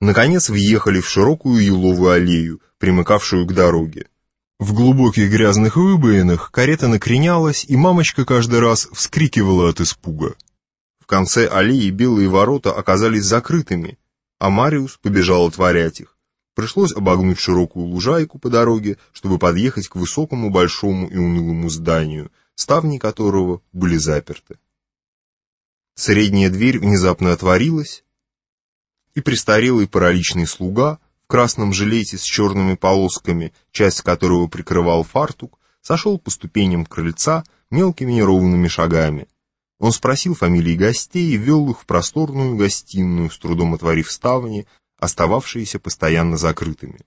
Наконец въехали в широкую еловую аллею, примыкавшую к дороге. В глубоких грязных выбоинах карета накренялась, и мамочка каждый раз вскрикивала от испуга. В конце аллеи белые ворота оказались закрытыми, а Мариус побежал отворять их. Пришлось обогнуть широкую лужайку по дороге, чтобы подъехать к высокому, большому и унылому зданию, ставни которого были заперты. Средняя дверь внезапно отворилась, и престарелый параличный слуга в красном жилете с черными полосками, часть которого прикрывал фартук, сошел по ступеням крыльца мелкими неровными шагами. Он спросил фамилии гостей и ввел их в просторную гостиную, с трудом отворив ставни, остававшиеся постоянно закрытыми.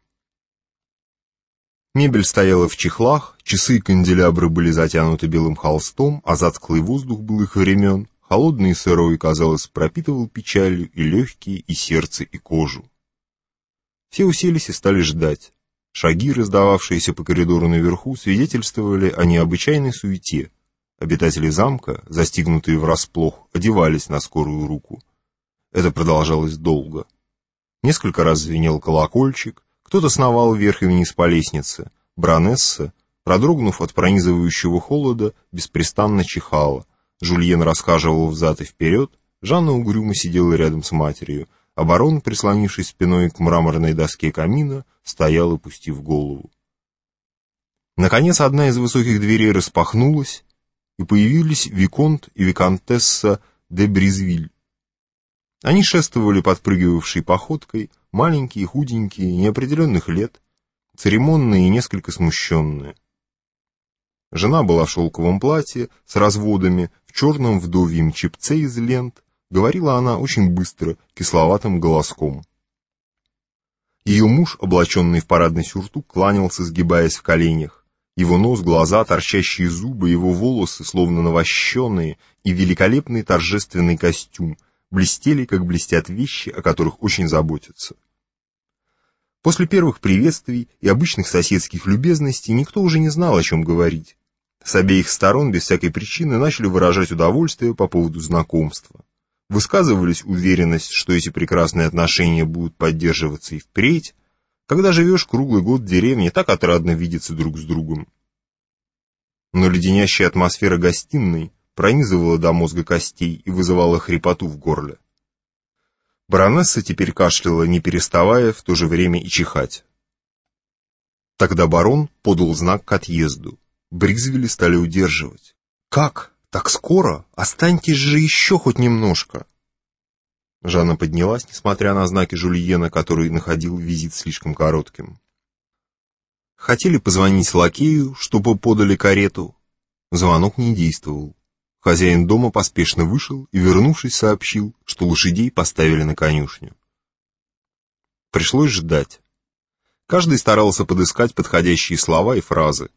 Мебель стояла в чехлах, часы и канделябры были затянуты белым холстом, а затклый воздух был их времен, холодный и сырой, казалось, пропитывал печалью и легкие, и сердце, и кожу. Все уселись и стали ждать. Шаги, раздававшиеся по коридору наверху, свидетельствовали о необычайной суете. Обитатели замка, застигнутые врасплох, одевались на скорую руку. Это продолжалось долго. Несколько раз звенел колокольчик, кто-то сновал вверх и вниз по лестнице. Бронесса, продрогнув от пронизывающего холода, беспрестанно чихала. Жульен расхаживал взад и вперед, Жанна угрюмо сидела рядом с матерью, а барон, прислонившись спиной к мраморной доске камина, стоял, опустив голову. Наконец, одна из высоких дверей распахнулась, и появились Виконт и Виконтесса де Бризвиль. Они шествовали подпрыгивавшей походкой, маленькие, худенькие, неопределенных лет, церемонные и несколько смущенные. Жена была в шелковом платье, с разводами, в черном вдовьем чепце из лент, говорила она очень быстро, кисловатым голоском. Ее муж, облаченный в парадный сюртук, кланялся, сгибаясь в коленях. Его нос, глаза, торчащие зубы, его волосы, словно навощенные, и великолепный торжественный костюм — блестели, как блестят вещи, о которых очень заботятся. После первых приветствий и обычных соседских любезностей никто уже не знал, о чем говорить. С обеих сторон, без всякой причины, начали выражать удовольствие по поводу знакомства. Высказывались уверенность, что эти прекрасные отношения будут поддерживаться и впредь. Когда живешь круглый год в деревне, так отрадно видеться друг с другом. Но леденящая атмосфера гостиной пронизывала до мозга костей и вызывала хрипоту в горле. Баронесса теперь кашляла, не переставая, в то же время и чихать. Тогда барон подал знак к отъезду. Бриксвилли стали удерживать. «Как? Так скоро? Останьтесь же еще хоть немножко!» Жанна поднялась, несмотря на знаки Жульена, который находил визит слишком коротким. Хотели позвонить лакею, чтобы подали карету. Звонок не действовал. Хозяин дома поспешно вышел и, вернувшись, сообщил, что лошадей поставили на конюшню. Пришлось ждать. Каждый старался подыскать подходящие слова и фразы.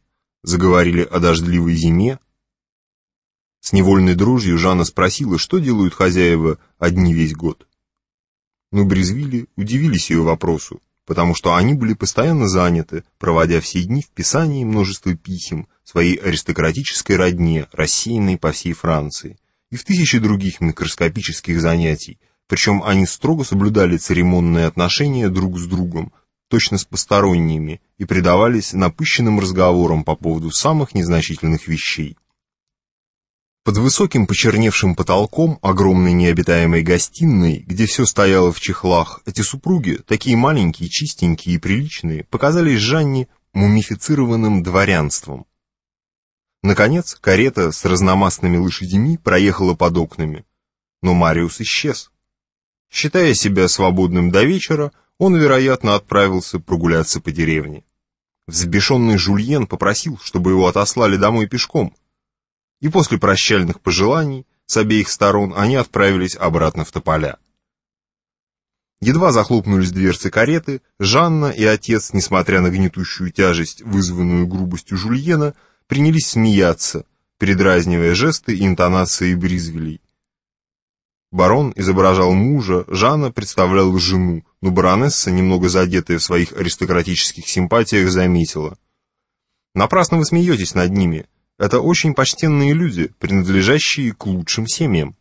Заговорили о дождливой зиме. С невольной дружью Жанна спросила, что делают хозяева одни весь год. Но Брезвили удивились ее вопросу, потому что они были постоянно заняты, проводя все дни в писании множества писем, своей аристократической родне, рассеянной по всей Франции, и в тысячи других микроскопических занятий, причем они строго соблюдали церемонные отношения друг с другом, точно с посторонними, и предавались напыщенным разговорам по поводу самых незначительных вещей. Под высоким почерневшим потолком огромной необитаемой гостиной, где все стояло в чехлах, эти супруги, такие маленькие, чистенькие и приличные, показались Жанне мумифицированным дворянством, Наконец, карета с разномастными лошадьми проехала под окнами. Но Мариус исчез. Считая себя свободным до вечера, он, вероятно, отправился прогуляться по деревне. Взбешенный Жульен попросил, чтобы его отослали домой пешком. И после прощальных пожеланий с обеих сторон они отправились обратно в Тополя. Едва захлопнулись дверцы кареты, Жанна и отец, несмотря на гнетущую тяжесть, вызванную грубостью Жульена, принялись смеяться, передразнивая жесты и интонации Бризвелей. Барон изображал мужа, Жанна представляла жену, но баронесса, немного задетая в своих аристократических симпатиях, заметила. «Напрасно вы смеетесь над ними. Это очень почтенные люди, принадлежащие к лучшим семьям».